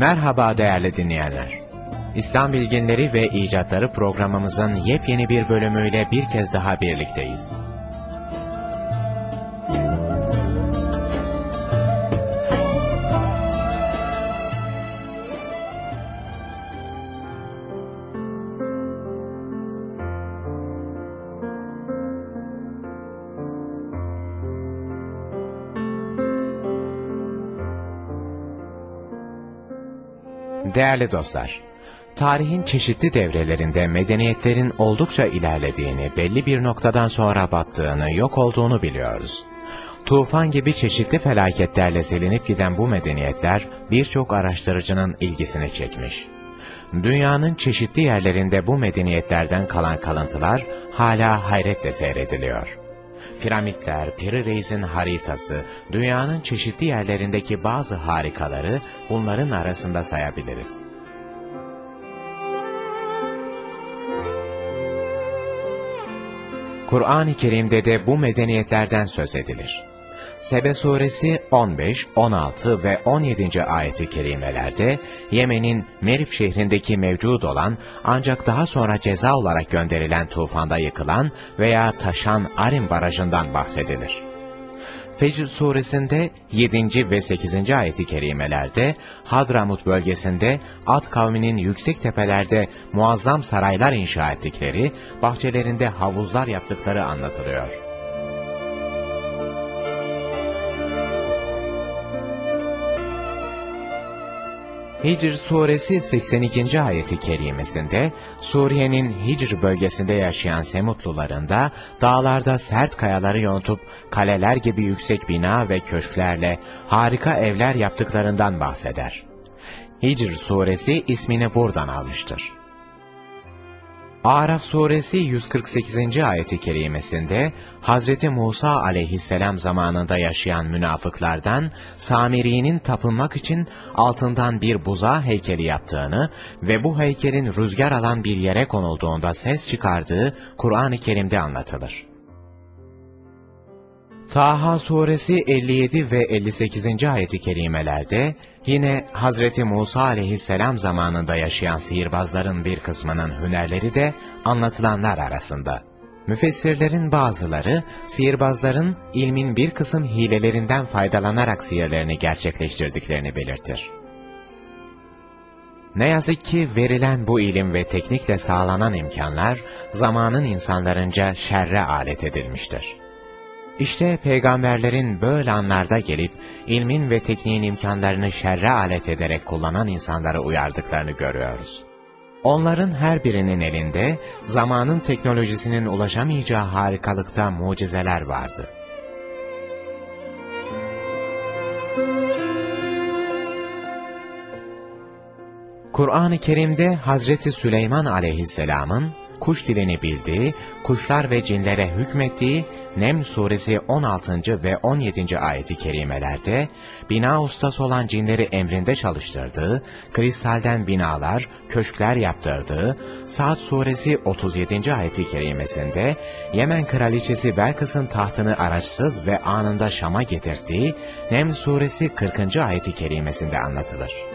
Merhaba değerli dinleyenler. İslam Bilginleri ve İcatları programımızın yepyeni bir bölümüyle bir kez daha birlikteyiz. Değerli dostlar, tarihin çeşitli devrelerinde medeniyetlerin oldukça ilerlediğini, belli bir noktadan sonra battığını, yok olduğunu biliyoruz. Tufan gibi çeşitli felaketlerle silinip giden bu medeniyetler birçok araştırıcının ilgisini çekmiş. Dünyanın çeşitli yerlerinde bu medeniyetlerden kalan kalıntılar hala hayretle seyrediliyor. Piramitler, Piri Reis'in haritası, dünyanın çeşitli yerlerindeki bazı harikaları bunların arasında sayabiliriz. Kur'an-ı Kerim'de de bu medeniyetlerden söz edilir. Sebe suresi 15, 16 ve 17. ayeti kerimelerde Yemen'in Merif şehrindeki mevcud olan ancak daha sonra ceza olarak gönderilen tufanda yıkılan veya taşan Arim barajından bahsedilir. Fecr suresinde 7. ve 8. ayeti kerimelerde Hadramut bölgesinde Ad kavminin yüksek tepelerde muazzam saraylar inşa ettikleri, bahçelerinde havuzlar yaptıkları anlatılıyor. Hicr suresi 82. ayeti kerimesinde Suriye'nin Hicr bölgesinde yaşayan Semutlularında dağlarda sert kayaları yontup kaleler gibi yüksek bina ve köşklerle harika evler yaptıklarından bahseder. Hicr suresi ismini buradan almıştır. Araf suresi 148. ayeti kerimesinde Hazreti Musa aleyhisselam zamanında yaşayan münafıklardan Samiri'nin tapınmak için altından bir buza heykeli yaptığını ve bu heykelin rüzgar alan bir yere konulduğunda ses çıkardığı Kur'an-ı Kerim'de anlatılır. Taha suresi 57 ve 58. ayeti kerimelerde yine Hazreti Musa aleyhisselam zamanında yaşayan sihirbazların bir kısmının hünerleri de anlatılanlar arasında. Müfessirlerin bazıları, sihirbazların ilmin bir kısım hilelerinden faydalanarak sihirlerini gerçekleştirdiklerini belirtir. Ne yazık ki verilen bu ilim ve teknikle sağlanan imkanlar, zamanın insanlarınca şerre alet edilmiştir. İşte peygamberlerin böyle anlarda gelip, ilmin ve tekniğin imkanlarını şerre alet ederek kullanan insanları uyardıklarını görüyoruz. Onların her birinin elinde, zamanın teknolojisinin ulaşamayacağı harikalıkta mucizeler vardı. Kur'an-ı Kerim'de Hazreti Süleyman aleyhisselamın, kuş dilini bildiği, kuşlar ve cinlere hükmettiği Nem suresi 16. ve 17. ayeti kerimelerde, bina ustası olan cinleri emrinde çalıştırdığı, kristalden binalar, köşkler yaptırdığı, Saat suresi 37. ayeti kerimesinde, Yemen kraliçesi Belkıs'ın tahtını araçsız ve anında Şam'a getirdiği, Nem suresi 40. ayeti kerimesinde anlatılır.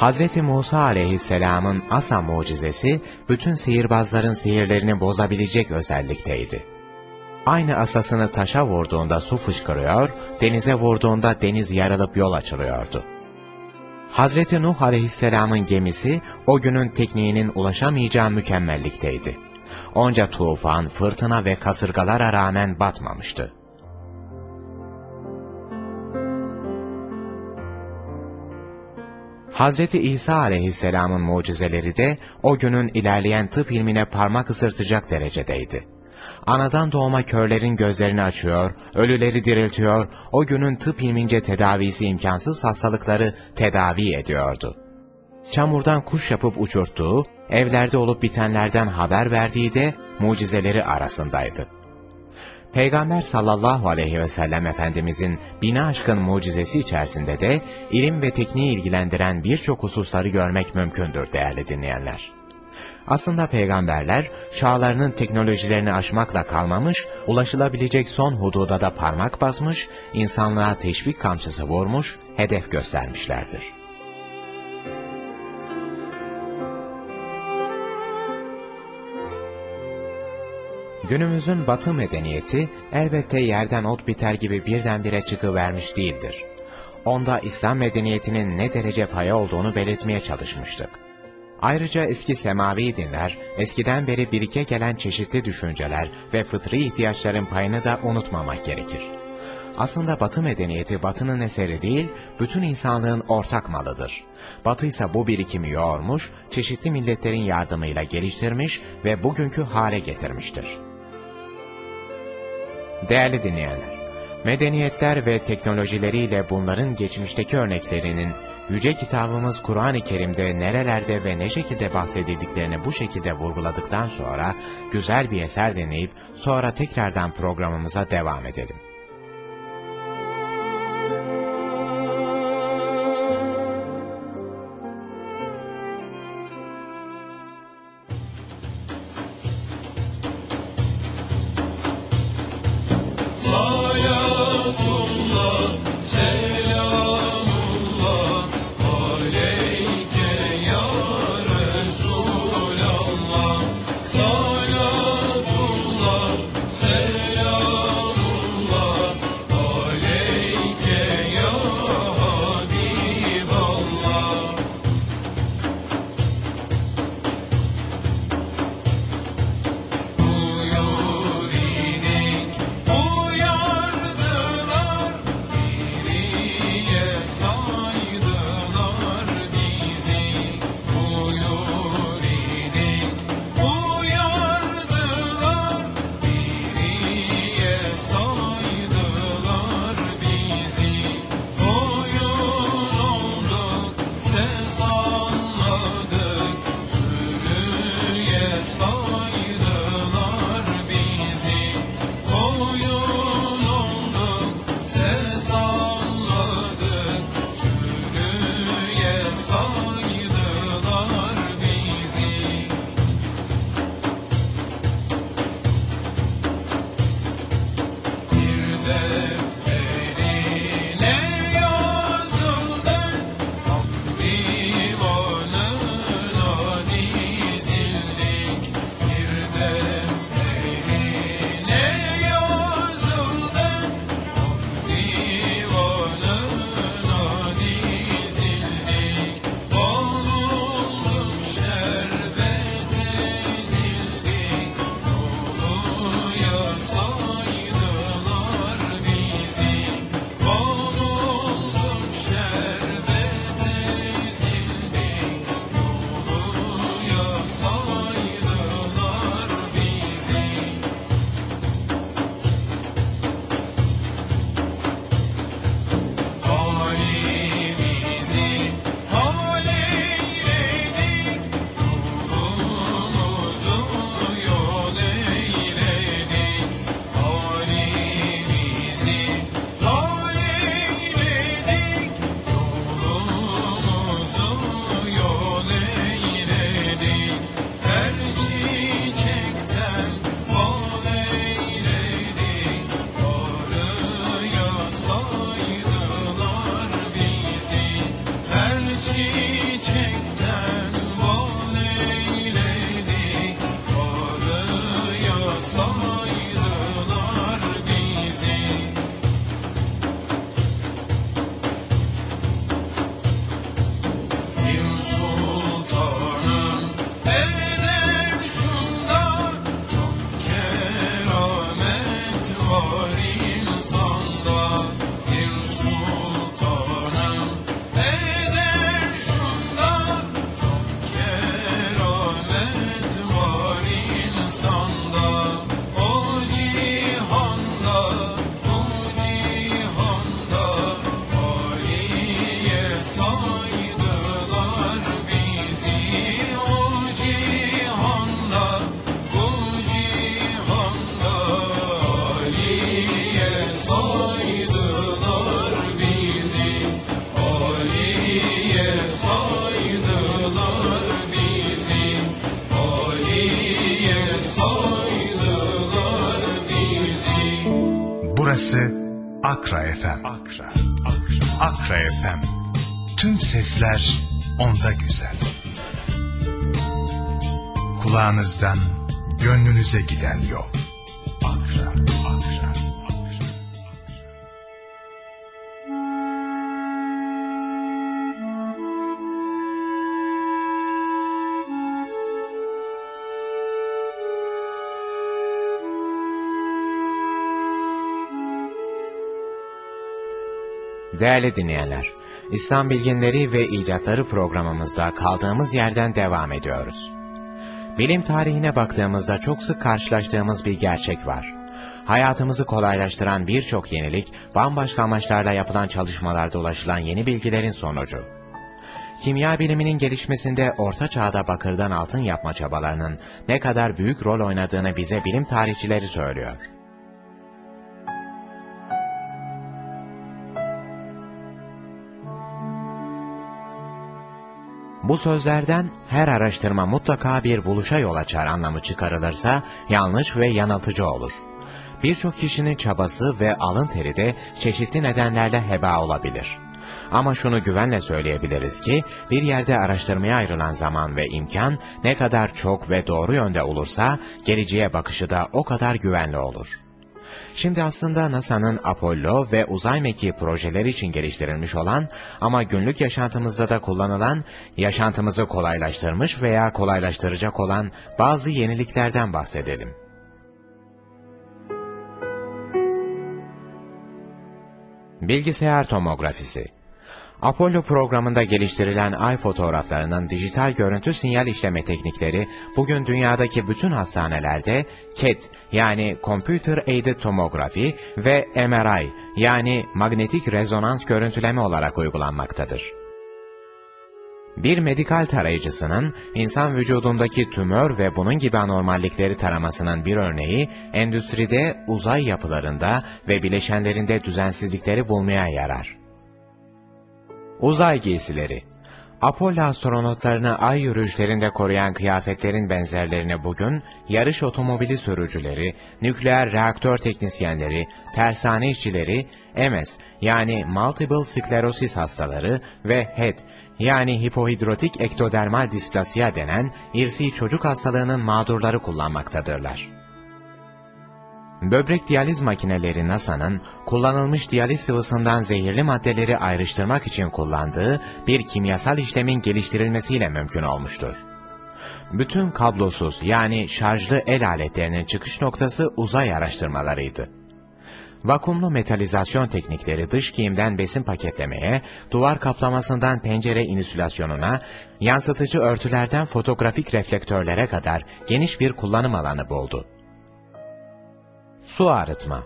Hz. Musa aleyhisselamın asa mucizesi, bütün sihirbazların sihirlerini bozabilecek özellikteydi. Aynı asasını taşa vurduğunda su fışkırıyor, denize vurduğunda deniz yarılıp yol açılıyordu. Hazreti Nuh aleyhisselamın gemisi o günün tekniğinin ulaşamayacağı mükemmellikteydi. Onca tufan, fırtına ve kasırgalara rağmen batmamıştı. Hazreti İsa aleyhisselamın mucizeleri de o günün ilerleyen tıp ilmine parmak ısırtacak derecedeydi. Anadan doğma körlerin gözlerini açıyor, ölüleri diriltiyor, o günün tıp ilmince tedavisi imkansız hastalıkları tedavi ediyordu. Çamurdan kuş yapıp uçurttuğu, evlerde olup bitenlerden haber verdiği de mucizeleri arasındaydı. Peygamber sallallahu aleyhi ve sellem Efendimizin bina aşkın mucizesi içerisinde de ilim ve tekniği ilgilendiren birçok hususları görmek mümkündür değerli dinleyenler. Aslında peygamberler çağlarının teknolojilerini aşmakla kalmamış, ulaşılabilecek son hududa da parmak basmış, insanlığa teşvik kamçısı vurmuş, hedef göstermişlerdir. Günümüzün batı medeniyeti elbette yerden ot biter gibi birdenbire çıkıvermiş değildir. Onda İslam medeniyetinin ne derece paya olduğunu belirtmeye çalışmıştık. Ayrıca eski semavi dinler, eskiden beri birike gelen çeşitli düşünceler ve fıtri ihtiyaçların payını da unutmamak gerekir. Aslında Batı medeniyeti Batı'nın eseri değil, bütün insanlığın ortak malıdır. Batı ise bu birikimi yoğurmuş, çeşitli milletlerin yardımıyla geliştirmiş ve bugünkü hale getirmiştir. Değerli dinleyenler, medeniyetler ve teknolojileriyle bunların geçmişteki örneklerinin Yüce kitabımız Kur'an-ı Kerim'de nerelerde ve ne şekilde bahsedildiklerini bu şekilde vurguladıktan sonra güzel bir eser deneyip sonra tekrardan programımıza devam edelim. Akra FM. Akra, Akra, Akra FM. Tüm sesler onda güzel. Kulağınızdan gönlünüze giden yol. Akra, Akra, Değerli dinleyenler, İslam bilginleri ve icatları programımızda kaldığımız yerden devam ediyoruz. Bilim tarihine baktığımızda çok sık karşılaştığımız bir gerçek var. Hayatımızı kolaylaştıran birçok yenilik, bambaşka amaçlarla yapılan çalışmalarda ulaşılan yeni bilgilerin sonucu. Kimya biliminin gelişmesinde Orta Çağ'da bakırdan altın yapma çabalarının ne kadar büyük rol oynadığını bize bilim tarihçileri söylüyor. Bu sözlerden her araştırma mutlaka bir buluşa yol açar anlamı çıkarılırsa yanlış ve yanıltıcı olur. Birçok kişinin çabası ve alın teri de çeşitli nedenlerle heba olabilir. Ama şunu güvenle söyleyebiliriz ki bir yerde araştırmaya ayrılan zaman ve imkan ne kadar çok ve doğru yönde olursa geleceğe bakışı da o kadar güvenli olur. Şimdi aslında NASA'nın Apollo ve uzay mekiği projeleri için geliştirilmiş olan ama günlük yaşantımızda da kullanılan, yaşantımızı kolaylaştırmış veya kolaylaştıracak olan bazı yeniliklerden bahsedelim. Bilgisayar tomografisi Apollo programında geliştirilen ay fotoğraflarının dijital görüntü sinyal işleme teknikleri bugün dünyadaki bütün hastanelerde CAT yani Computer Aided Tomography ve MRI yani magnetik rezonans görüntüleme olarak uygulanmaktadır. Bir medikal tarayıcısının insan vücudundaki tümör ve bunun gibi anormallikleri taramasının bir örneği endüstride, uzay yapılarında ve bileşenlerinde düzensizlikleri bulmaya yarar. Uzay giysileri Apollo astronotlarını ay yürüyüşlerinde koruyan kıyafetlerin benzerlerini bugün yarış otomobili sürücüleri, nükleer reaktör teknisyenleri, tersane işçileri, MS yani Multiple Sklerosis hastaları ve HED yani hipohidrotik ektodermal displasiya denen irsi çocuk hastalığının mağdurları kullanmaktadırlar. Böbrek diyaliz makineleri NASA'nın kullanılmış diyaliz sıvısından zehirli maddeleri ayrıştırmak için kullandığı bir kimyasal işlemin geliştirilmesiyle mümkün olmuştur. Bütün kablosuz yani şarjlı el aletlerinin çıkış noktası uzay araştırmalarıydı. Vakumlu metalizasyon teknikleri dış giyimden besin paketlemeye, duvar kaplamasından pencere insülasyonuna, yansıtıcı örtülerden fotoğrafik reflektörlere kadar geniş bir kullanım alanı buldu. Su arıtma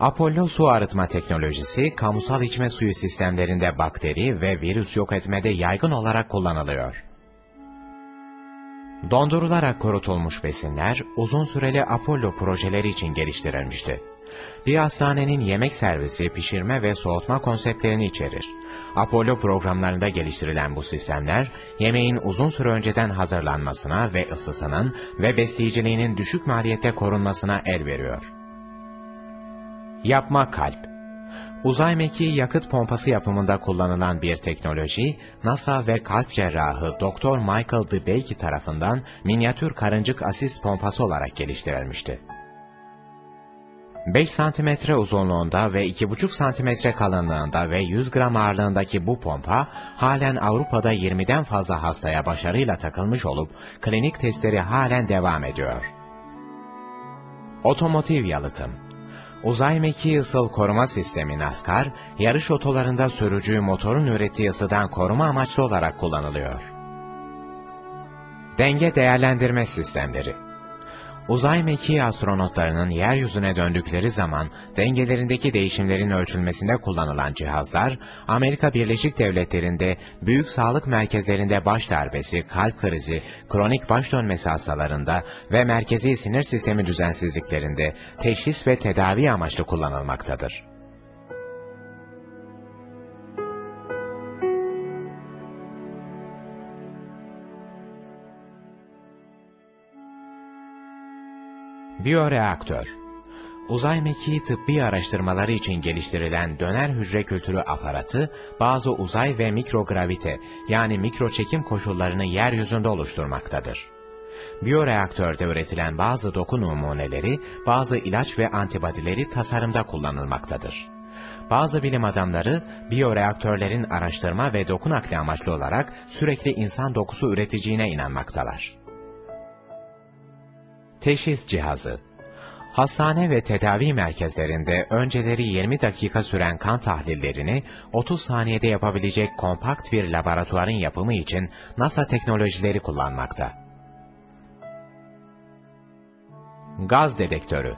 Apollo su arıtma teknolojisi, kamusal içme suyu sistemlerinde bakteri ve virüs yok etmede yaygın olarak kullanılıyor. Dondurularak kurutulmuş besinler, uzun süreli Apollo projeleri için geliştirilmişti. Bir hastanenin yemek servisi, pişirme ve soğutma konseptlerini içerir. Apollo programlarında geliştirilen bu sistemler, yemeğin uzun süre önceden hazırlanmasına ve ısısının ve besleyiciliğinin düşük maliyette korunmasına el veriyor. Yapma kalp Uzay mekiği yakıt pompası yapımında kullanılan bir teknoloji, NASA ve kalp cerrahı Dr. Michael DeBakey tarafından minyatür karıncık asist pompası olarak geliştirilmişti. 5 cm uzunluğunda ve 2,5 cm kalınlığında ve 100 gram ağırlığındaki bu pompa, halen Avrupa'da 20'den fazla hastaya başarıyla takılmış olup, klinik testleri halen devam ediyor. Otomotiv yalıtım Uzay mekiği ısıl koruma sistemi NASCAR, yarış otolarında sürücüyü motorun ürettiği ısıdan koruma amaçlı olarak kullanılıyor. Denge değerlendirme sistemleri Uzay mekiği astronotlarının yeryüzüne döndükleri zaman dengelerindeki değişimlerin ölçülmesinde kullanılan cihazlar, Amerika Birleşik Devletleri'nde büyük sağlık merkezlerinde baş darbesi, kalp krizi, kronik baş dönmesi hastalarında ve merkezi sinir sistemi düzensizliklerinde teşhis ve tedavi amaçlı kullanılmaktadır. Biyoreaktör Uzay mekiği tıbbi araştırmaları için geliştirilen döner hücre kültürü aparatı, bazı uzay ve mikrogravite yani mikro çekim koşullarını yeryüzünde oluşturmaktadır. Biyoreaktörde üretilen bazı doku numuneleri, bazı ilaç ve antibodileri tasarımda kullanılmaktadır. Bazı bilim adamları, biyoreaktörlerin araştırma ve doku nakli amaçlı olarak sürekli insan dokusu üreteceğine inanmaktalar. Teşhis cihazı Hastane ve tedavi merkezlerinde önceleri 20 dakika süren kan tahlillerini 30 saniyede yapabilecek kompakt bir laboratuvarın yapımı için NASA teknolojileri kullanmakta. Gaz dedektörü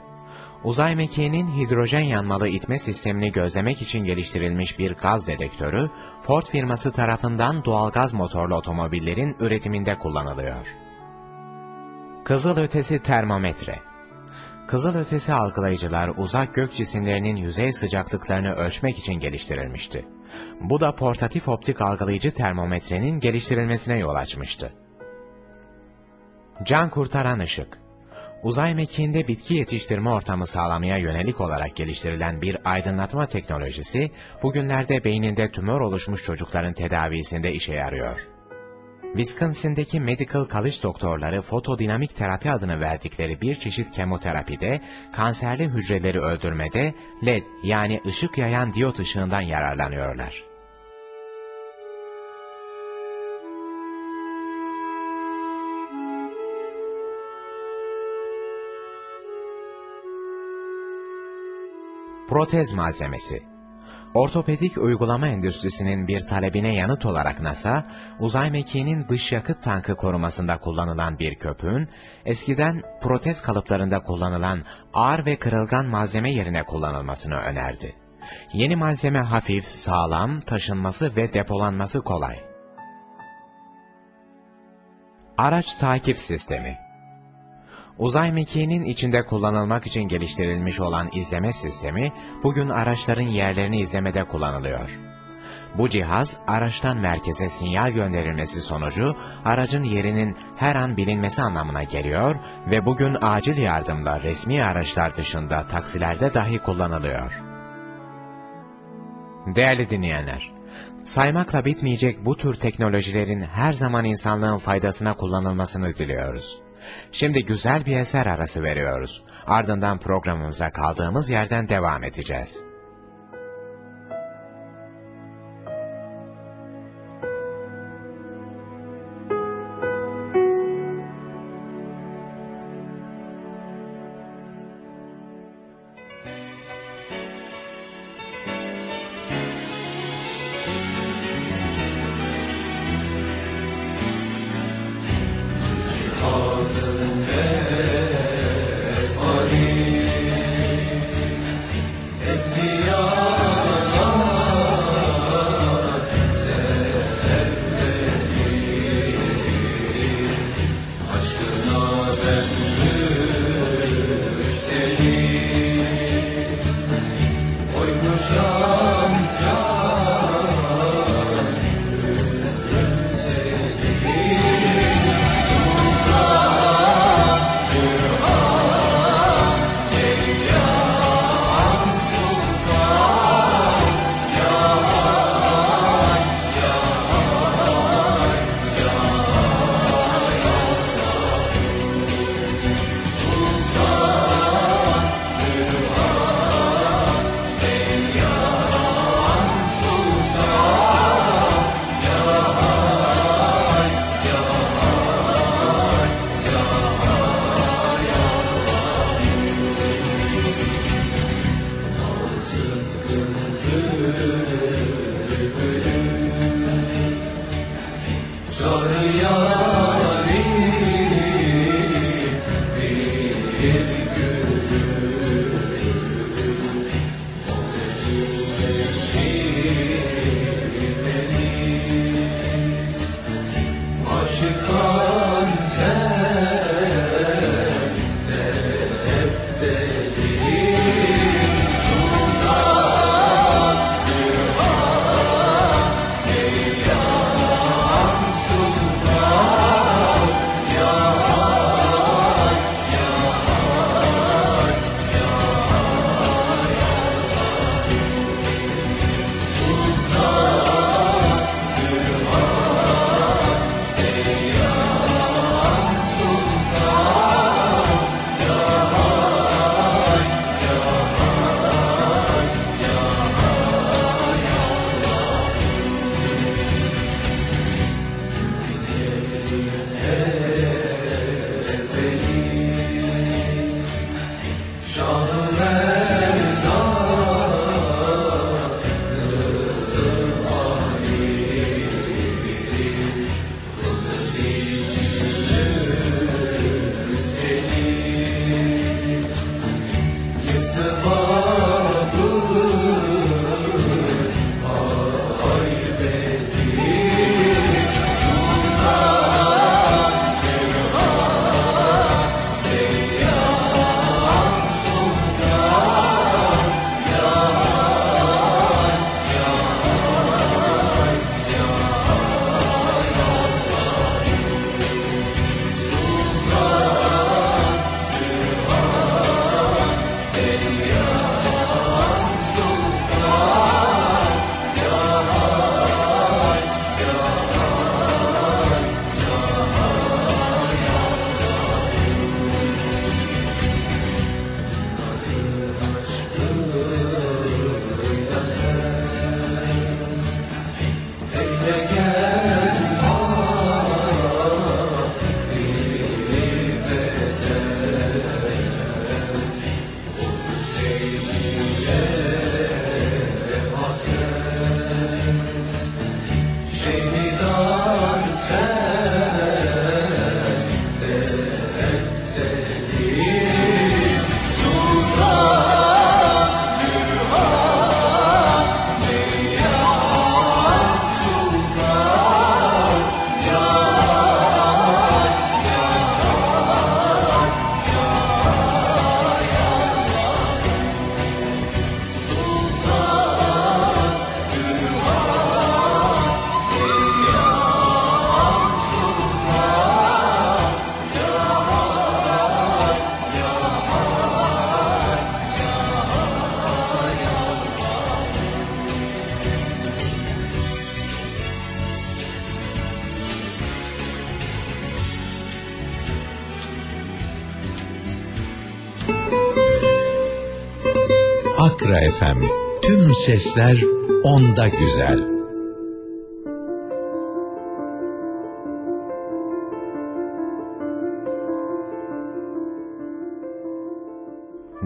Uzay mekiğinin hidrojen yanmalı itme sistemini gözlemek için geliştirilmiş bir gaz dedektörü, Ford firması tarafından doğalgaz motorlu otomobillerin üretiminde kullanılıyor. Kızılötesi termometre Kızılötesi algılayıcılar uzak gök cisimlerinin yüzey sıcaklıklarını ölçmek için geliştirilmişti. Bu da portatif optik algılayıcı termometrenin geliştirilmesine yol açmıştı. Can kurtaran ışık Uzay mekiğinde bitki yetiştirme ortamı sağlamaya yönelik olarak geliştirilen bir aydınlatma teknolojisi, bugünlerde beyninde tümör oluşmuş çocukların tedavisinde işe yarıyor. Wisconsin'deki Medical College doktorları fotodinamik terapi adını verdikleri bir çeşit kemoterapide, kanserli hücreleri öldürmede LED yani ışık yayan diyot ışığından yararlanıyorlar. Protez malzemesi Ortopedik uygulama endüstrisinin bir talebine yanıt olarak NASA, uzay mekiğinin dış yakıt tankı korumasında kullanılan bir köpüğün, eskiden protez kalıplarında kullanılan ağır ve kırılgan malzeme yerine kullanılmasını önerdi. Yeni malzeme hafif, sağlam, taşınması ve depolanması kolay. Araç takip sistemi Uzay mekiğinin içinde kullanılmak için geliştirilmiş olan izleme sistemi, bugün araçların yerlerini izlemede kullanılıyor. Bu cihaz, araçtan merkeze sinyal gönderilmesi sonucu, aracın yerinin her an bilinmesi anlamına geliyor ve bugün acil yardımla resmi araçlar dışında taksilerde dahi kullanılıyor. Değerli dinleyenler, saymakla bitmeyecek bu tür teknolojilerin her zaman insanlığın faydasına kullanılmasını diliyoruz. Şimdi güzel bir eser arası veriyoruz. Ardından programımıza kaldığımız yerden devam edeceğiz. FM. Tüm sesler onda güzel.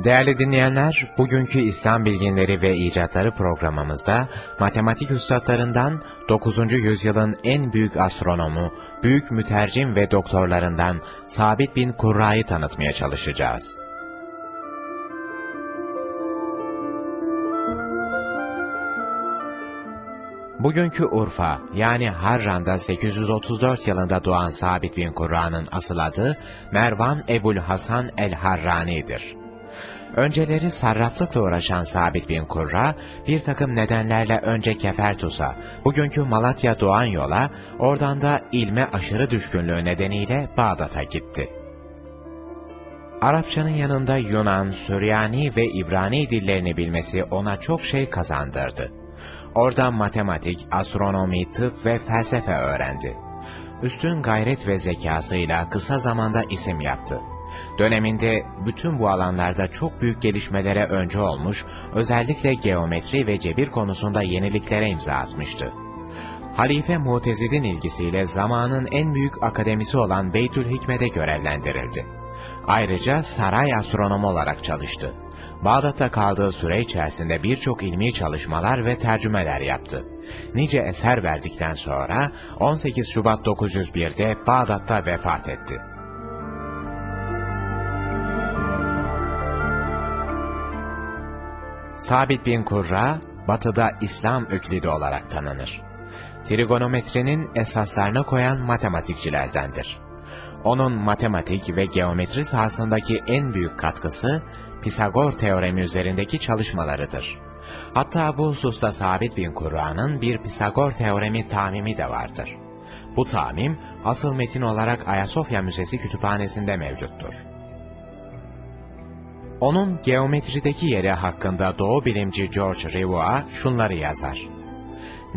Değerli dinleyenler, bugünkü İslam bilginleri ve icatları programımızda matematik üstadlarından 9. yüzyılın en büyük astronomu, büyük mütercim ve doktorlarından Sabit bin Kurra'yı tanıtmaya çalışacağız. Bugünkü Urfa yani Harran'da 834 yılında doğan Sabit bin Kurra'nın asıl adı Mervan Ebul Hasan el-Harrani'dir. Önceleri sarraflıkla uğraşan Sabit bin Kurra, bir takım nedenlerle önce Kefertus'a, bugünkü Malatya Doğan yola, oradan da ilme aşırı düşkünlüğü nedeniyle Bağdat'a gitti. Arapçanın yanında Yunan, Süryani ve İbrani dillerini bilmesi ona çok şey kazandırdı. Oradan matematik, astronomi, tıp ve felsefe öğrendi. Üstün gayret ve zekasıyla kısa zamanda isim yaptı. Döneminde bütün bu alanlarda çok büyük gelişmelere önce olmuş, özellikle geometri ve cebir konusunda yeniliklere imza atmıştı. Halife Mu'tezid'in ilgisiyle zamanın en büyük akademisi olan Beytül Hikmet'e görevlendirildi. Ayrıca saray astronomu olarak çalıştı. Bağdat'ta kaldığı süre içerisinde birçok ilmi çalışmalar ve tercümeler yaptı. Nice eser verdikten sonra 18 Şubat 901'de Bağdat'ta vefat etti. Sabit bin Kurra, batıda İslam öklidi olarak tanınır. Trigonometrinin esaslarına koyan matematikçilerdendir. Onun matematik ve geometri sahasındaki en büyük katkısı, Pisagor teoremi üzerindeki çalışmalarıdır. Hatta bu hususta Sabit bin Kurra'nın bir Pisagor teoremi tamimi de vardır. Bu tamim, asıl metin olarak Ayasofya Müzesi kütüphanesinde mevcuttur. Onun geometrideki yeri hakkında doğu bilimci George Rivoa şunları yazar.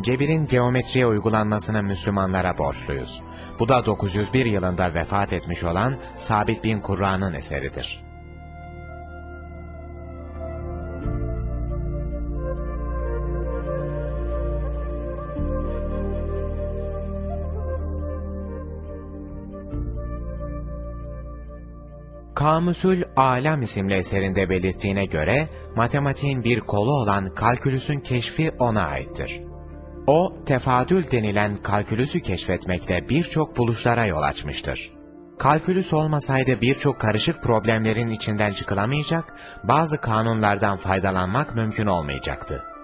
Cebirin geometriye uygulanmasını Müslümanlara borçluyuz. Bu da 901 yılında vefat etmiş olan Sabit bin Kurra'nın eseridir. Kamusül Alem isimli eserinde belirttiğine göre, matematiğin bir kolu olan kalkülüsün keşfi ona aittir. O, tefadül denilen kalkülüsü keşfetmekte birçok buluşlara yol açmıştır. Kalkülüs olmasaydı birçok karışık problemlerin içinden çıkılamayacak, bazı kanunlardan faydalanmak mümkün olmayacaktı.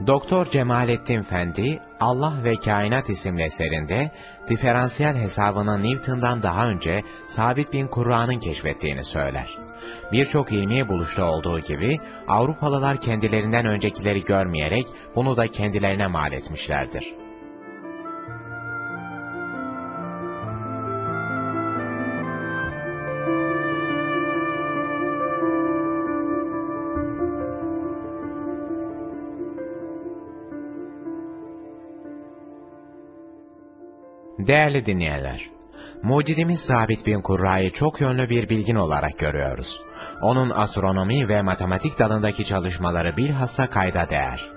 Doktor Cemalettin Fendi, Allah ve Kainat isimli eserinde, diferansiyel hesabını Newton'dan daha önce Sabit bin Kurra'nın keşfettiğini söyler. Birçok ilmi buluşta olduğu gibi, Avrupalılar kendilerinden öncekileri görmeyerek bunu da kendilerine mal etmişlerdir. Değerli dinleyenler, mucidimiz Sabit bin Kurra'yı çok yönlü bir bilgin olarak görüyoruz. Onun astronomi ve matematik dalındaki çalışmaları bilhassa kayda değer.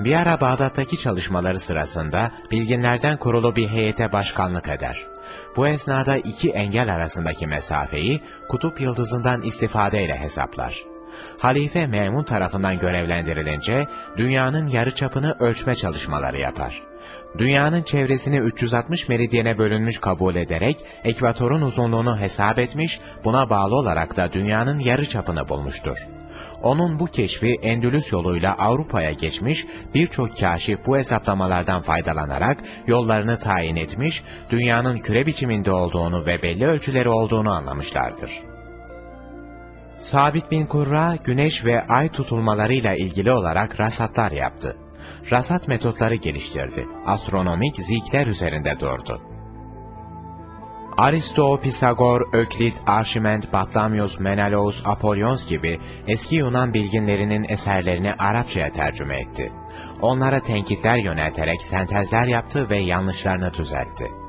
Bir ara Bağdat'taki çalışmaları sırasında bilginlerden kurulu bir heyete başkanlık eder. Bu esnada iki engel arasındaki mesafeyi kutup yıldızından istifadeyle hesaplar. Halife Memun tarafından görevlendirilince dünyanın yarıçapını ölçme çalışmaları yapar. Dünyanın çevresini 360 meridyene bölünmüş kabul ederek ekvatorun uzunluğunu hesap etmiş, buna bağlı olarak da dünyanın yarı çapını bulmuştur. Onun bu keşfi Endülüs yoluyla Avrupa'ya geçmiş, birçok kaşif bu hesaplamalardan faydalanarak yollarını tayin etmiş, dünyanın küre biçiminde olduğunu ve belli ölçüleri olduğunu anlamışlardır. Sabit bin Kurra, güneş ve ay tutulmalarıyla ilgili olarak rasatlar yaptı. Rasat metotları geliştirdi. Astronomik zikler üzerinde durdu. Aristo, Pisagor, Öklit, Arşiment, Batlamyus, Menelaus, Apollons gibi eski Yunan bilginlerinin eserlerini Arapçaya tercüme etti. Onlara tenkitler yönelterek sentezler yaptı ve yanlışlarını düzeltti.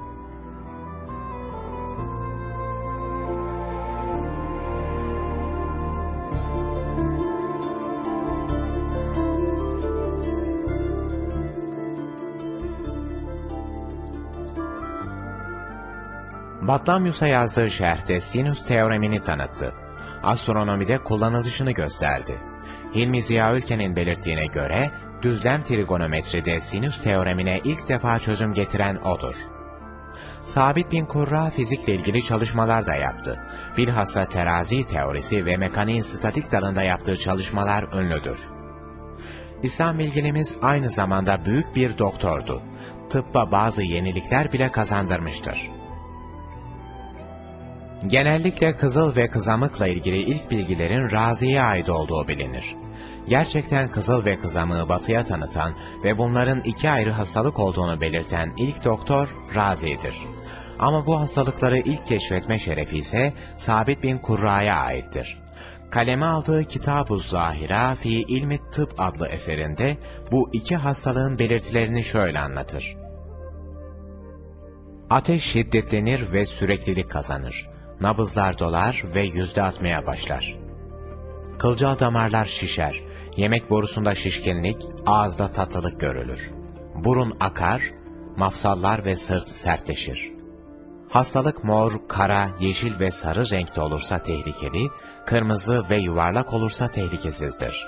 Batlamyus'a yazdığı şerhte sinüs teoremini tanıttı. Astronomide kullanılışını gösterdi. Hilmi Ziya Ülken'in belirttiğine göre, düzlem trigonometride sinüs teoremine ilk defa çözüm getiren odur. Sabit bin Kurra fizikle ilgili çalışmalar da yaptı. Bilhassa terazi teorisi ve mekaniğin statik dalında yaptığı çalışmalar ünlüdür. İslam bilginimiz aynı zamanda büyük bir doktordu. Tıbba bazı yenilikler bile kazandırmıştır. Genellikle kızıl ve kızamıkla ilgili ilk bilgilerin Razi'ye ait olduğu bilinir. Gerçekten kızıl ve kızamığı batıya tanıtan ve bunların iki ayrı hastalık olduğunu belirten ilk doktor Razi'dir. Ama bu hastalıkları ilk keşfetme şerefi ise Sabit bin Kurra'ya aittir. Kaleme aldığı Kitab-ı Zahira fi İlmi Tıp adlı eserinde bu iki hastalığın belirtilerini şöyle anlatır. Ateş şiddetlenir ve süreklilik kazanır. Nabızlar dolar ve yüzde atmaya başlar. Kılcal damarlar şişer, yemek borusunda şişkinlik, ağızda tatlılık görülür. Burun akar, mafsallar ve sırt sertleşir. Hastalık mor, kara, yeşil ve sarı renkte olursa tehlikeli, kırmızı ve yuvarlak olursa tehlikesizdir.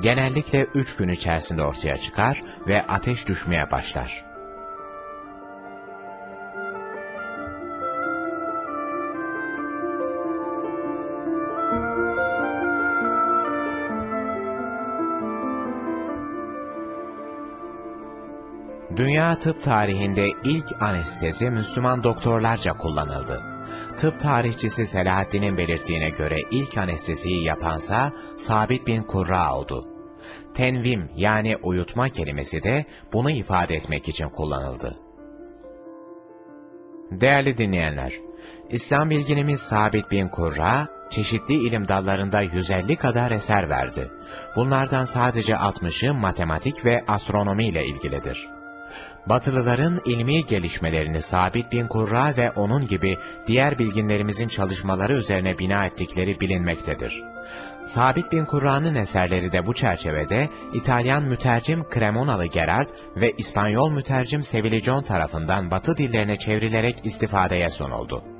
Genellikle üç gün içerisinde ortaya çıkar ve ateş düşmeye başlar. Dünya tıp tarihinde ilk anestezi Müslüman doktorlarca kullanıldı. Tıp tarihçisi Selahaddin'in belirttiğine göre ilk anesteziyi yapansa Sabit bin Kurra oldu. Tenvim yani uyutma kelimesi de bunu ifade etmek için kullanıldı. Değerli dinleyenler, İslam bilginimiz Sabit bin Kurra, çeşitli ilim dallarında 150 kadar eser verdi. Bunlardan sadece 60'ı matematik ve astronomi ile ilgilidir. Batılıların ilmi gelişmelerini Sabit bin Kurra ve onun gibi diğer bilginlerimizin çalışmaları üzerine bina ettikleri bilinmektedir. Sabit bin Kurra'nın eserleri de bu çerçevede İtalyan mütercim Cremonalı Gerard ve İspanyol mütercim Seville John tarafından Batı dillerine çevrilerek istifadeye sunuldu.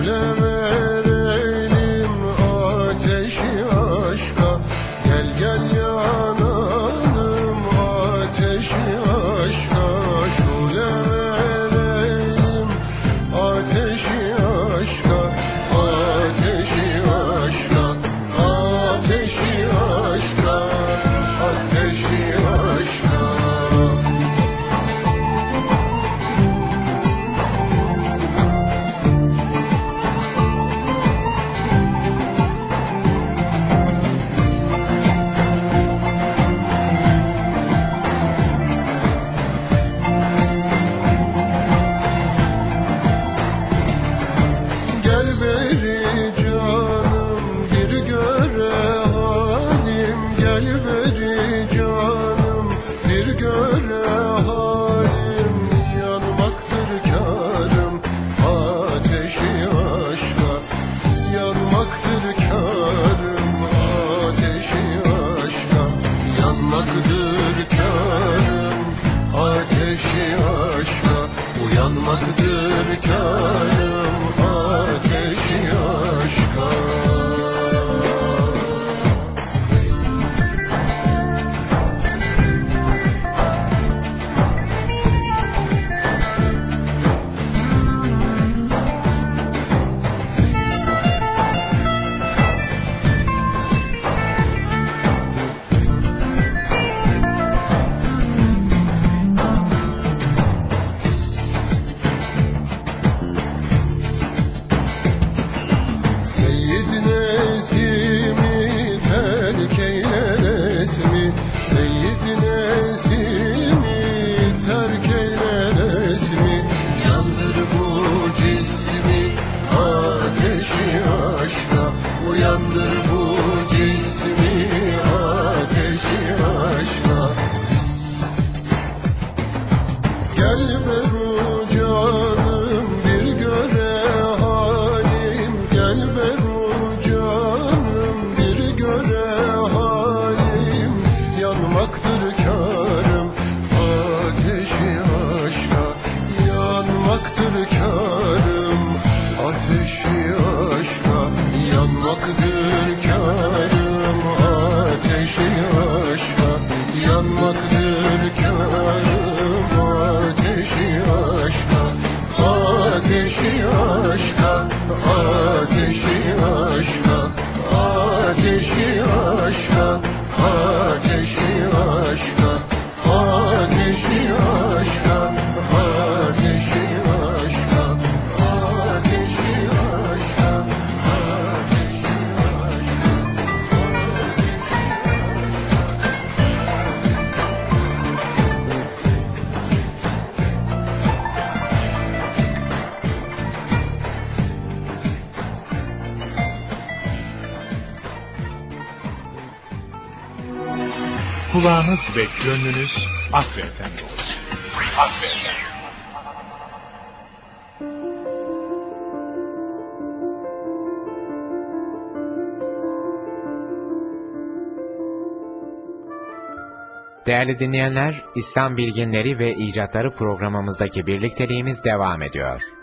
Never. Ve gönlünüz Akre olsun. Akre. Değerli dinleyenler, İslam bilginleri ve icatları programımızdaki birlikteliğimiz devam ediyor.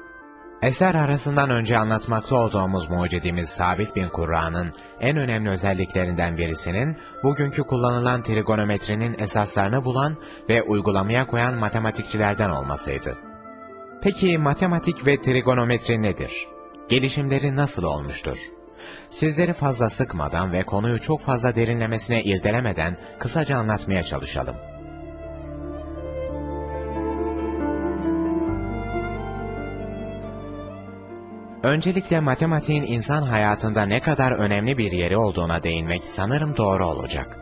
Eser arasından önce anlatmakta olduğumuz mucidimiz Sabit bin Kurra'nın en önemli özelliklerinden birisinin bugünkü kullanılan trigonometrinin esaslarını bulan ve uygulamaya koyan matematikçilerden olmasıydı. Peki matematik ve trigonometri nedir? Gelişimleri nasıl olmuştur? Sizleri fazla sıkmadan ve konuyu çok fazla derinlemesine irdelemeden kısaca anlatmaya çalışalım. Öncelikle matematiğin insan hayatında ne kadar önemli bir yeri olduğuna değinmek sanırım doğru olacak.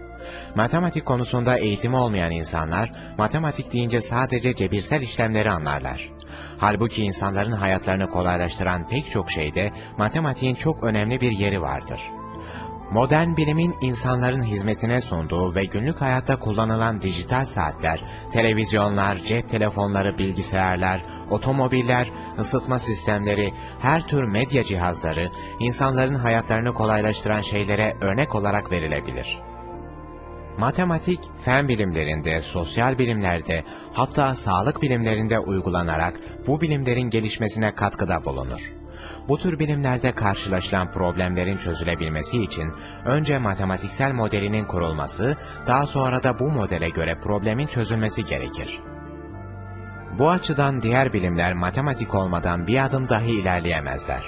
Matematik konusunda eğitimi olmayan insanlar, matematik deyince sadece cebirsel işlemleri anlarlar. Halbuki insanların hayatlarını kolaylaştıran pek çok şeyde matematiğin çok önemli bir yeri vardır. Modern bilimin insanların hizmetine sunduğu ve günlük hayatta kullanılan dijital saatler, televizyonlar, cep telefonları, bilgisayarlar, otomobiller, ısıtma sistemleri, her tür medya cihazları, insanların hayatlarını kolaylaştıran şeylere örnek olarak verilebilir. Matematik, fen bilimlerinde, sosyal bilimlerde, hatta sağlık bilimlerinde uygulanarak bu bilimlerin gelişmesine katkıda bulunur. Bu tür bilimlerde karşılaşılan problemlerin çözülebilmesi için önce matematiksel modelinin kurulması, daha sonra da bu modele göre problemin çözülmesi gerekir. Bu açıdan diğer bilimler matematik olmadan bir adım dahi ilerleyemezler.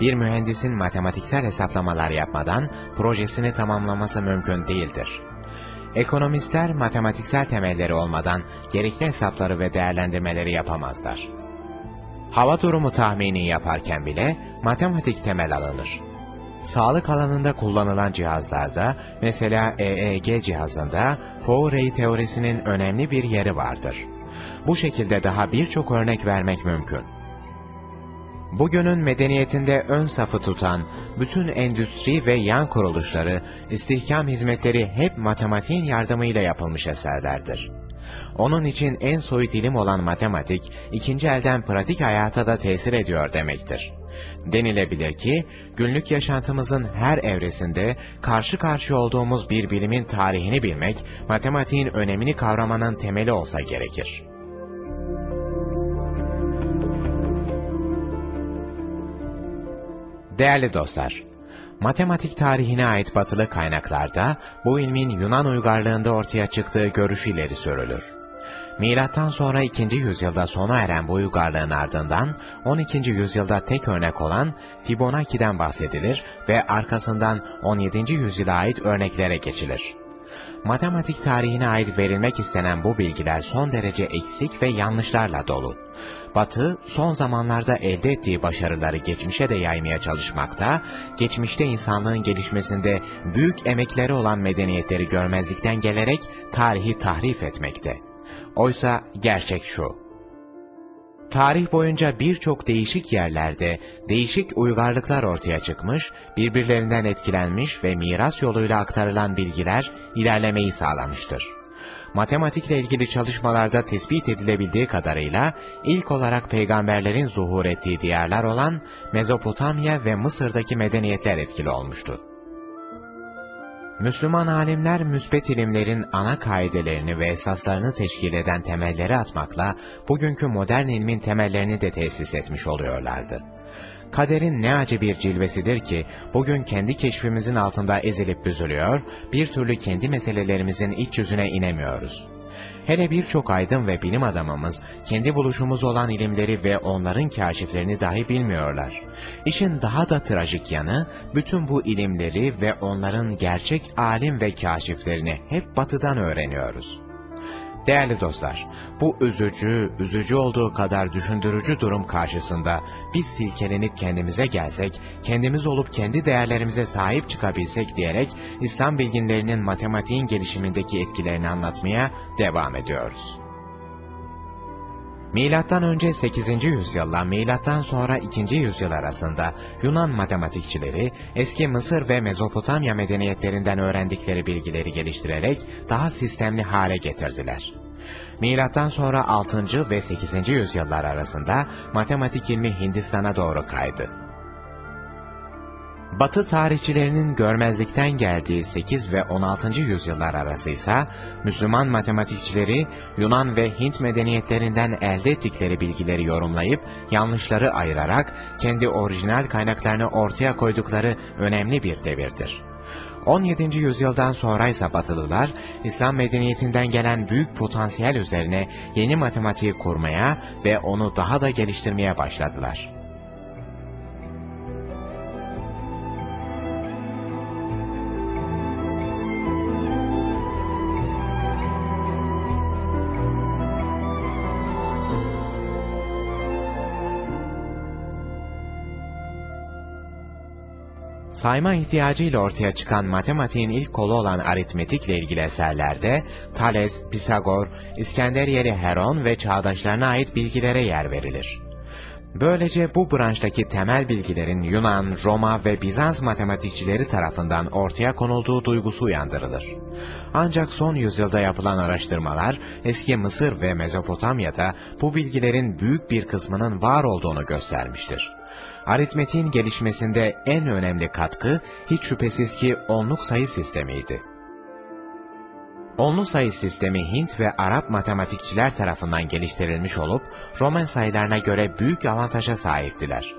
Bir mühendisin matematiksel hesaplamalar yapmadan projesini tamamlaması mümkün değildir. Ekonomistler matematiksel temelleri olmadan gerekli hesapları ve değerlendirmeleri yapamazlar. Hava durumu tahmini yaparken bile matematik temel alınır. Sağlık alanında kullanılan cihazlarda, mesela EEG cihazında Fourier teorisinin önemli bir yeri vardır. Bu şekilde daha birçok örnek vermek mümkün. Bugünün medeniyetinde ön safı tutan bütün endüstri ve yan kuruluşları, istihkam hizmetleri hep matematiğin yardımıyla yapılmış eserlerdir. Onun için en soyut ilim olan matematik, ikinci elden pratik hayata da tesir ediyor demektir. Denilebilir ki, günlük yaşantımızın her evresinde karşı karşıya olduğumuz bir bilimin tarihini bilmek, matematiğin önemini kavramanın temeli olsa gerekir. Değerli dostlar, matematik tarihine ait batılı kaynaklarda bu ilmin Yunan uygarlığında ortaya çıktığı görüşü ileri sürülür. Milattan sonra 2. yüzyılda sona eren bu uygarlığın ardından 12. yüzyılda tek örnek olan Fibonacci'den bahsedilir ve arkasından 17. yüzyıla ait örneklere geçilir. Matematik tarihine ait verilmek istenen bu bilgiler son derece eksik ve yanlışlarla dolu. Batı, son zamanlarda elde ettiği başarıları geçmişe de yaymaya çalışmakta, geçmişte insanlığın gelişmesinde büyük emekleri olan medeniyetleri görmezlikten gelerek tarihi tahrif etmekte. Oysa gerçek şu. Tarih boyunca birçok değişik yerlerde değişik uygarlıklar ortaya çıkmış, birbirlerinden etkilenmiş ve miras yoluyla aktarılan bilgiler ilerlemeyi sağlamıştır. Matematikle ilgili çalışmalarda tespit edilebildiği kadarıyla ilk olarak peygamberlerin zuhur ettiği diyarlar olan Mezopotamya ve Mısır'daki medeniyetler etkili olmuştu. Müslüman alimler müsbet ilimlerin ana kaidelerini ve esaslarını teşkil eden temelleri atmakla bugünkü modern ilmin temellerini de tesis etmiş oluyorlardı. Kaderin ne acı bir cilvesidir ki bugün kendi keşfimizin altında ezilip büzülüyor, bir türlü kendi meselelerimizin iç yüzüne inemiyoruz. Hele birçok aydın ve bilim adamımız kendi buluşumuz olan ilimleri ve onların kaşiflerini dahi bilmiyorlar. İşin daha da trajik yanı bütün bu ilimleri ve onların gerçek alim ve kaşiflerini hep batıdan öğreniyoruz. Değerli dostlar, bu üzücü, üzücü olduğu kadar düşündürücü durum karşısında biz silkelenip kendimize gelsek, kendimiz olup kendi değerlerimize sahip çıkabilsek diyerek İslam bilginlerinin matematiğin gelişimindeki etkilerini anlatmaya devam ediyoruz. Milattan önce 8. yüzyılla milattan sonra 2. yüzyıl arasında Yunan matematikçileri eski Mısır ve Mezopotamya medeniyetlerinden öğrendikleri bilgileri geliştirerek daha sistemli hale getirdiler. Milattan sonra 6. ve 8. yüzyıllar arasında matematik ilmi Hindistan'a doğru kaydı. Batı tarihçilerinin görmezlikten geldiği 8 ve 16. yüzyıllar arası ise Müslüman matematikçileri Yunan ve Hint medeniyetlerinden elde ettikleri bilgileri yorumlayıp yanlışları ayırarak kendi orijinal kaynaklarını ortaya koydukları önemli bir devirdir. 17. yüzyıldan sonra ise Batılılar, İslam medeniyetinden gelen büyük potansiyel üzerine yeni matematiği kurmaya ve onu daha da geliştirmeye başladılar. Sayma ihtiyacıyla ortaya çıkan matematiğin ilk kolu olan aritmetikle ilgili eserlerde Thales, Pisagor, İskenderiyeli Heron ve çağdaşlarına ait bilgilere yer verilir. Böylece bu branştaki temel bilgilerin Yunan, Roma ve Bizans matematikçileri tarafından ortaya konulduğu duygusu uyandırılır. Ancak son yüzyılda yapılan araştırmalar eski Mısır ve Mezopotamya'da bu bilgilerin büyük bir kısmının var olduğunu göstermiştir. Aritmetiğin gelişmesinde en önemli katkı hiç şüphesiz ki onluk sayı sistemiydi. Onlu sayı sistemi Hint ve Arap matematikçiler tarafından geliştirilmiş olup Roman sayılarına göre büyük avantaja sahiptiler.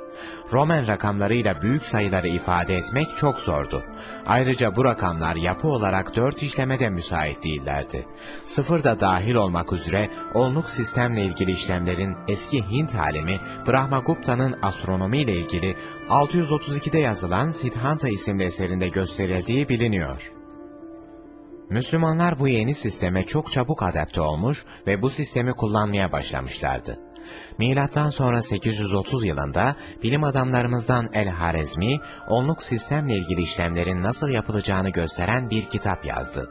Roman rakamlarıyla büyük sayıları ifade etmek çok zordu. Ayrıca bu rakamlar yapı olarak dört işlemede müsait değillerdi. Sıfır da dahil olmak üzere onluk sistemle ilgili işlemlerin eski Hint alemi Brahmagupta'nın astronomi ile ilgili 632'de yazılan Siddhanta isimli eserinde gösterildiği biliniyor. Müslümanlar bu yeni sisteme çok çabuk adapte olmuş ve bu sistemi kullanmaya başlamışlardı. Milattan sonra 830 yılında bilim adamlarımızdan El-Harezmi, onluk sistemle ilgili işlemlerin nasıl yapılacağını gösteren bir kitap yazdı.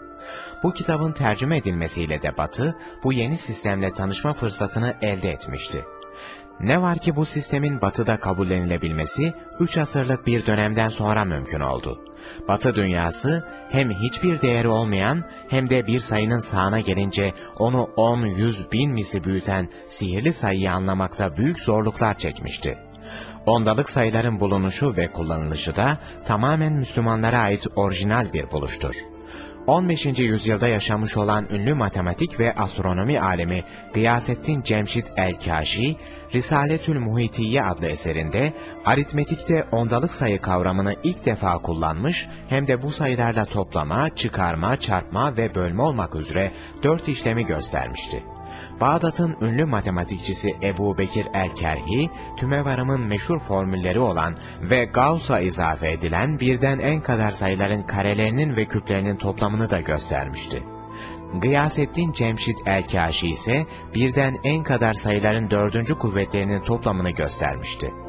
Bu kitabın tercüme edilmesiyle de Batı, bu yeni sistemle tanışma fırsatını elde etmişti. Ne var ki bu sistemin batıda kabullenilebilmesi 3 asırlık bir dönemden sonra mümkün oldu. Batı dünyası hem hiçbir değeri olmayan hem de bir sayının sağına gelince onu 10, 100, bin misli büyüten sihirli sayıyı anlamakta büyük zorluklar çekmişti. Ondalık sayıların bulunuşu ve kullanılışı da tamamen Müslümanlara ait orijinal bir buluştur. 15. yüzyılda yaşamış olan ünlü matematik ve astronomi alemi Gıyasettin Cemşit El-Kaşi, Risaletül Muhitiye adlı eserinde aritmetikte ondalık sayı kavramını ilk defa kullanmış hem de bu sayılarla toplama, çıkarma, çarpma ve bölme olmak üzere dört işlemi göstermişti. Bağdat'ın ünlü matematikçisi Ebu Bekir el-Kerhi, tümevarımın meşhur formülleri olan ve Gauss'a izafe edilen birden en kadar sayıların karelerinin ve küplerinin toplamını da göstermişti. Gıyasettin Cemşit el-Kaşi ise birden en kadar sayıların dördüncü kuvvetlerinin toplamını göstermişti.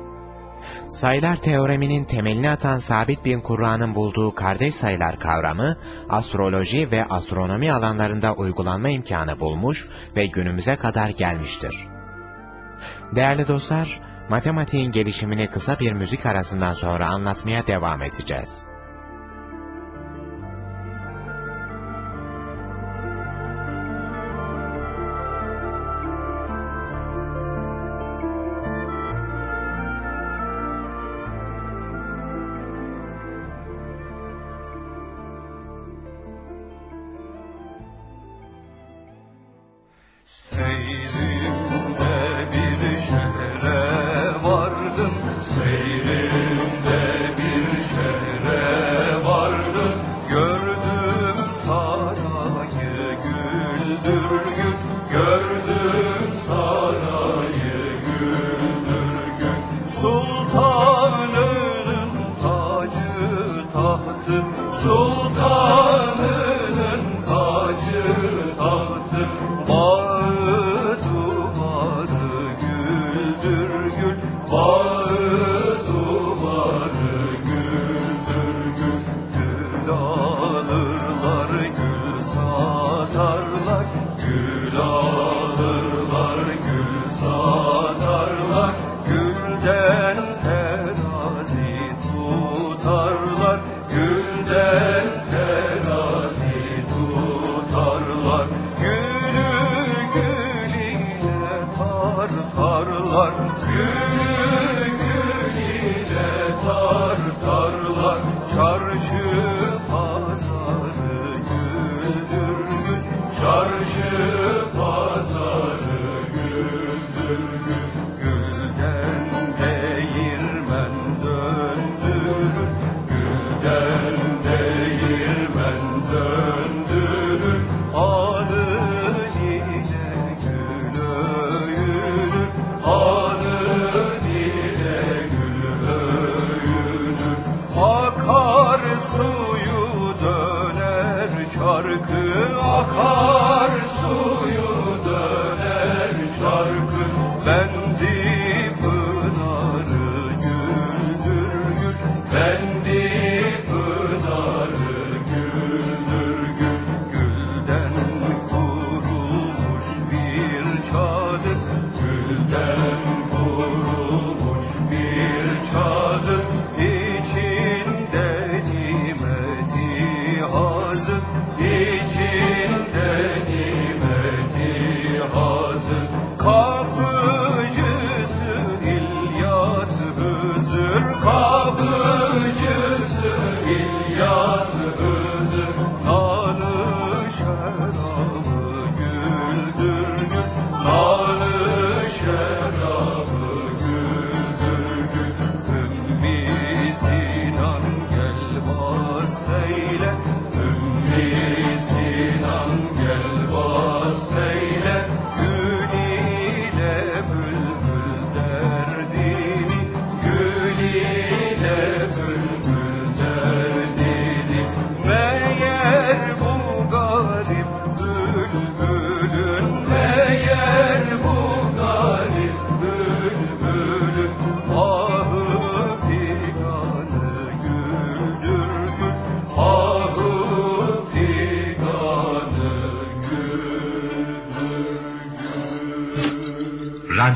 Sayılar teoreminin temelini atan Sabit bin Kurra'nın bulduğu kardeş sayılar kavramı, astroloji ve astronomi alanlarında uygulanma imkanı bulmuş ve günümüze kadar gelmiştir. Değerli dostlar, matematiğin gelişimini kısa bir müzik arasından sonra anlatmaya devam edeceğiz. Sultanının tacı tahtı Sultanının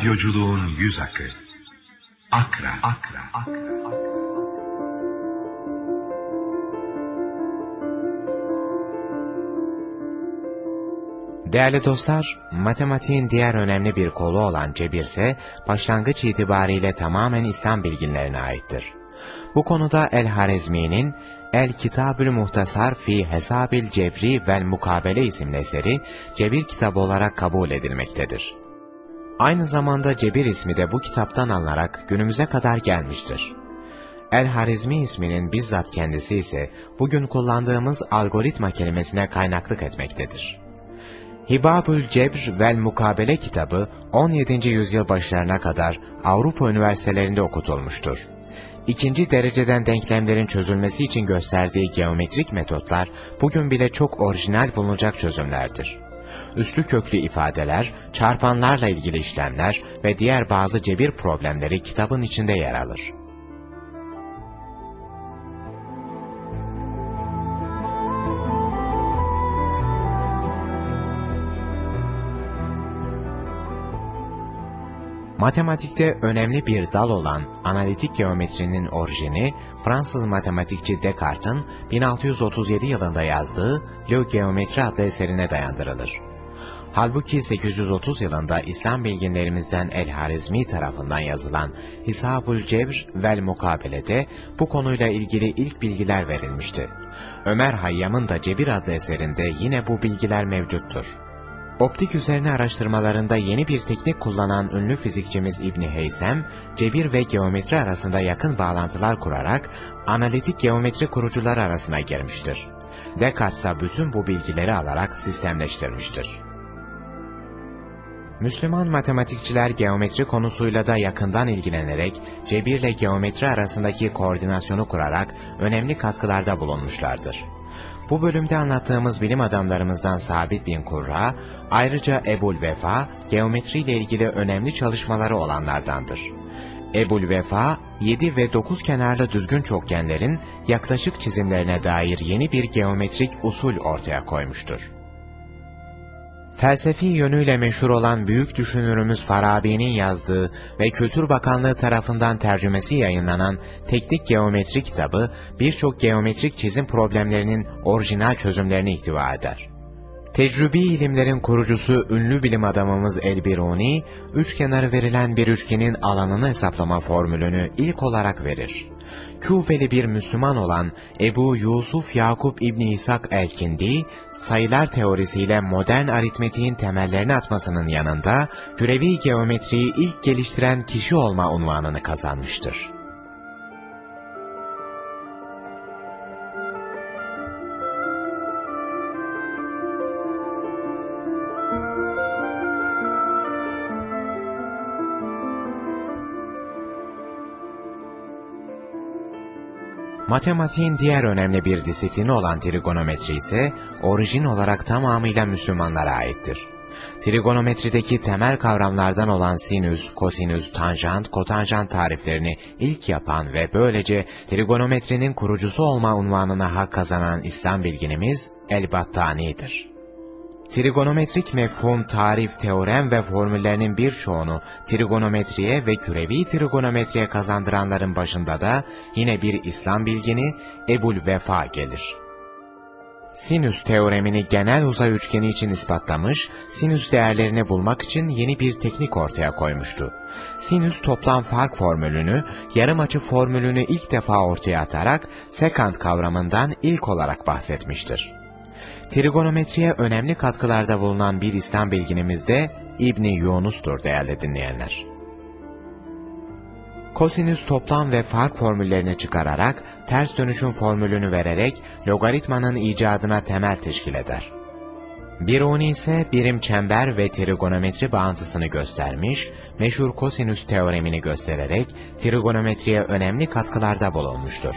Radyoculuğun yüz akı. Akra. Akra. Akra. Değerli dostlar, matematiğin diğer önemli bir kolu olan cebir ise başlangıç itibariyle tamamen İslam bilginlerine aittir. Bu konuda El-Harezmi'nin El Kitabül Muhtasar fi Hesabil Cebri vel Mukabele isimli eseri cebir kitabı olarak kabul edilmektedir. Aynı zamanda cebir ismi de bu kitaptan alınarak günümüze kadar gelmiştir. El-Harizmi isminin bizzat kendisi ise bugün kullandığımız algoritma kelimesine kaynaklık etmektedir. Hibabül Cebr vel Mukabele kitabı 17. yüzyıl başlarına kadar Avrupa üniversitelerinde okutulmuştur. İkinci dereceden denklemlerin çözülmesi için gösterdiği geometrik metotlar bugün bile çok orijinal bulunacak çözümlerdir. Üslü köklü ifadeler, çarpanlarla ilgili işlemler ve diğer bazı cebir problemleri kitabın içinde yer alır. Matematikte önemli bir dal olan analitik geometrinin orijini Fransız matematikçi Descartes'in 1637 yılında yazdığı Le Geometri adlı eserine dayandırılır. Halbuki 830 yılında İslam bilginlerimizden El-Harizmi tarafından yazılan Hisabul Cebr vel Mukabele'de bu konuyla ilgili ilk bilgiler verilmişti. Ömer Hayyam'ın da Cebir adlı eserinde yine bu bilgiler mevcuttur. Optik üzerine araştırmalarında yeni bir teknik kullanan ünlü fizikçimiz İbni Heysem, cebir ve geometri arasında yakın bağlantılar kurarak analitik geometri kurucular arasına girmiştir. Descartes ise bütün bu bilgileri alarak sistemleştirmiştir. Müslüman matematikçiler geometri konusuyla da yakından ilgilenerek cebirle geometri arasındaki koordinasyonu kurarak önemli katkılarda bulunmuşlardır. Bu bölümde anlattığımız bilim adamlarımızdan Sabit bin Kurra, ayrıca Ebul Vefa, geometriyle ilgili önemli çalışmaları olanlardandır. Ebul Vefa, 7 ve 9 kenarlı düzgün çokgenlerin yaklaşık çizimlerine dair yeni bir geometrik usul ortaya koymuştur. Felsefi yönüyle meşhur olan büyük düşünürümüz Farabi'nin yazdığı ve Kültür Bakanlığı tarafından tercümesi yayınlanan Teknik Geometri kitabı birçok geometrik çizim problemlerinin orijinal çözümlerini ihtiva eder. Tecrübi ilimlerin kurucusu ünlü bilim adamımız El-Biruni, üçkenarı verilen bir üçgenin alanını hesaplama formülünü ilk olarak verir. Küfeli bir Müslüman olan Ebu Yusuf Yakup İbni İshak Elkindi, sayılar teorisiyle modern aritmetiğin temellerini atmasının yanında, kürevi geometriyi ilk geliştiren kişi olma unvanını kazanmıştır. Matematiğin diğer önemli bir disiplini olan trigonometri ise orijin olarak tamamıyla Müslümanlara aittir. Trigonometrideki temel kavramlardan olan sinüs, kosinüs, tanjant, kotanjant tariflerini ilk yapan ve böylece trigonometrinin kurucusu olma unvanına hak kazanan İslam bilginimiz El-Battani'dir. Trigonometrik mefhum, tarif, teorem ve formüllerinin birçoğunu trigonometriye ve kürevi trigonometriye kazandıranların başında da yine bir İslam bilgini Ebul Vefa gelir. Sinüs teoremini genel uzay üçgeni için ispatlamış, sinüs değerlerini bulmak için yeni bir teknik ortaya koymuştu. Sinüs toplam fark formülünü, yarım açı formülünü ilk defa ortaya atarak sekant kavramından ilk olarak bahsetmiştir. Trigonometriye önemli katkılarda bulunan bir İslam bilginimiz de İbni Yunus'tur değerli dinleyenler. Kosinüs toplam ve fark formüllerini çıkararak ters dönüşüm formülünü vererek logaritmanın icadına temel teşkil eder. Biruni ise birim çember ve trigonometri bağıntısını göstermiş, meşhur kosinüs teoremini göstererek trigonometriye önemli katkılarda bulunmuştur.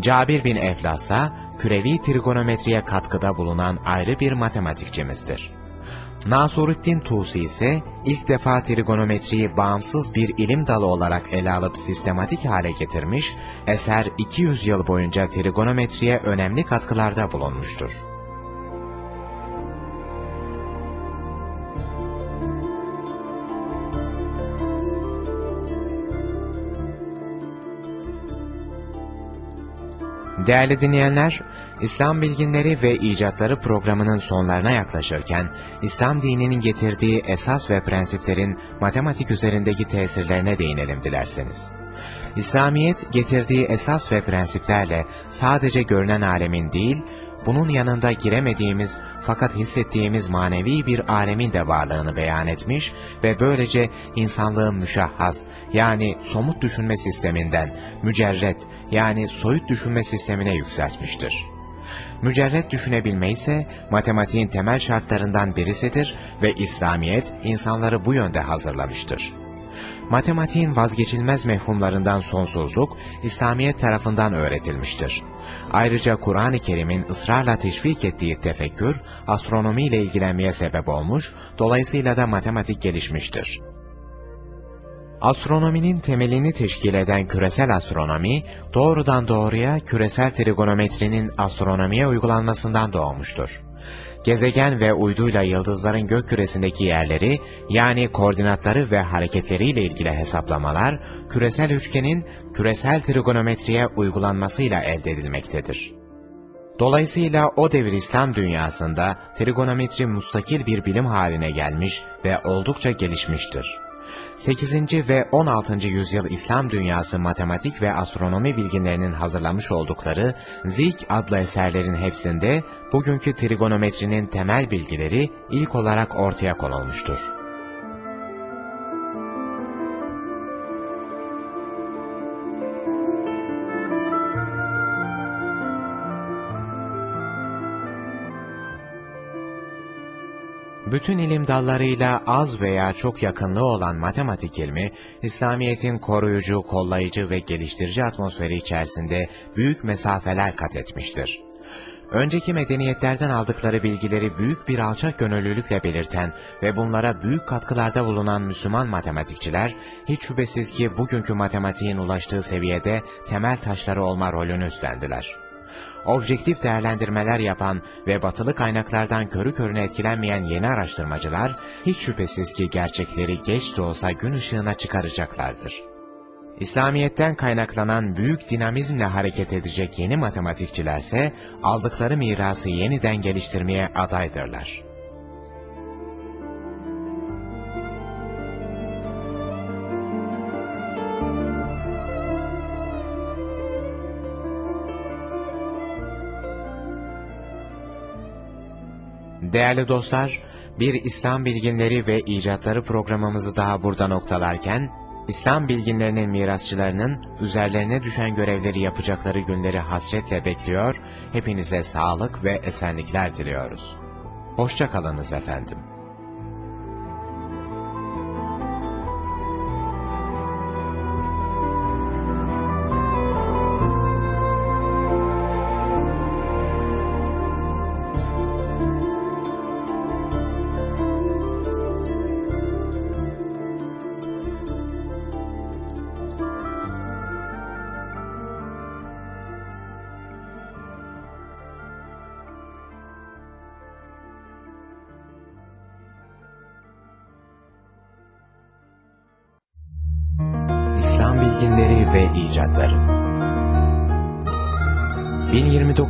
Cabir bin Eflas'a kürevi trigonometriye katkıda bulunan ayrı bir matematikçimizdir. Nasuruddin Tusi ise ilk defa trigonometriyi bağımsız bir ilim dalı olarak ele alıp sistematik hale getirmiş, eser 200 yıl boyunca trigonometriye önemli katkılarda bulunmuştur. Değerli dinleyenler, İslam Bilginleri ve İcatları programının sonlarına yaklaşırken, İslam dininin getirdiği esas ve prensiplerin matematik üzerindeki tesirlerine değinelim dilerseniz. İslamiyet getirdiği esas ve prensiplerle sadece görünen alemin değil, bunun yanında giremediğimiz fakat hissettiğimiz manevi bir alemin de varlığını beyan etmiş ve böylece insanlığın müşahhas yani somut düşünme sisteminden mücerret yani soyut düşünme sistemine yükseltmiştir. Mücerret düşünebilme ise matematiğin temel şartlarından birisidir ve İslamiyet insanları bu yönde hazırlamıştır. Matematiğin vazgeçilmez mefhumlarından sonsuzluk, İslamiyet tarafından öğretilmiştir. Ayrıca Kur'an-ı Kerim'in ısrarla teşvik ettiği tefekkür, astronomi ile ilgilenmeye sebep olmuş, dolayısıyla da matematik gelişmiştir. Astronominin temelini teşkil eden küresel astronomi, doğrudan doğruya küresel trigonometrinin astronomiye uygulanmasından doğmuştur. Gezegen ve uyduyla yıldızların gök yerleri, yani koordinatları ve hareketleriyle ilgili hesaplamalar, küresel üçgenin küresel trigonometriye uygulanmasıyla elde edilmektedir. Dolayısıyla o devir İslam dünyasında trigonometri mustakil bir bilim haline gelmiş ve oldukça gelişmiştir. 8. ve 16. yüzyıl İslam dünyası matematik ve astronomi bilginlerinin hazırlamış oldukları Zik adlı eserlerin hepsinde bugünkü trigonometrinin temel bilgileri ilk olarak ortaya konulmuştur. Bütün ilim dallarıyla az veya çok yakınlığı olan matematik ilmi, İslamiyet'in koruyucu, kollayıcı ve geliştirici atmosferi içerisinde büyük mesafeler kat etmiştir. Önceki medeniyetlerden aldıkları bilgileri büyük bir alçak gönüllülükle belirten ve bunlara büyük katkılarda bulunan Müslüman matematikçiler, hiç şüphesiz ki bugünkü matematiğin ulaştığı seviyede temel taşları olma rolünü üstlendiler objektif değerlendirmeler yapan ve batılı kaynaklardan körü körüne etkilenmeyen yeni araştırmacılar, hiç şüphesiz ki gerçekleri geç de olsa gün ışığına çıkaracaklardır. İslamiyet'ten kaynaklanan büyük dinamizmle hareket edecek yeni matematikçilerse, aldıkları mirası yeniden geliştirmeye adaydırlar. Değerli dostlar, bir İslam bilginleri ve icatları programımızı daha burada noktalarken, İslam bilginlerinin mirasçılarının üzerlerine düşen görevleri yapacakları günleri hasretle bekliyor, hepinize sağlık ve esenlikler diliyoruz. Hoşçakalınız efendim.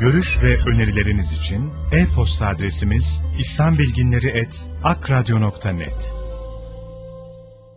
Görüş ve önerileriniz için e-posta adresimiz islambilginleri.akradyo.net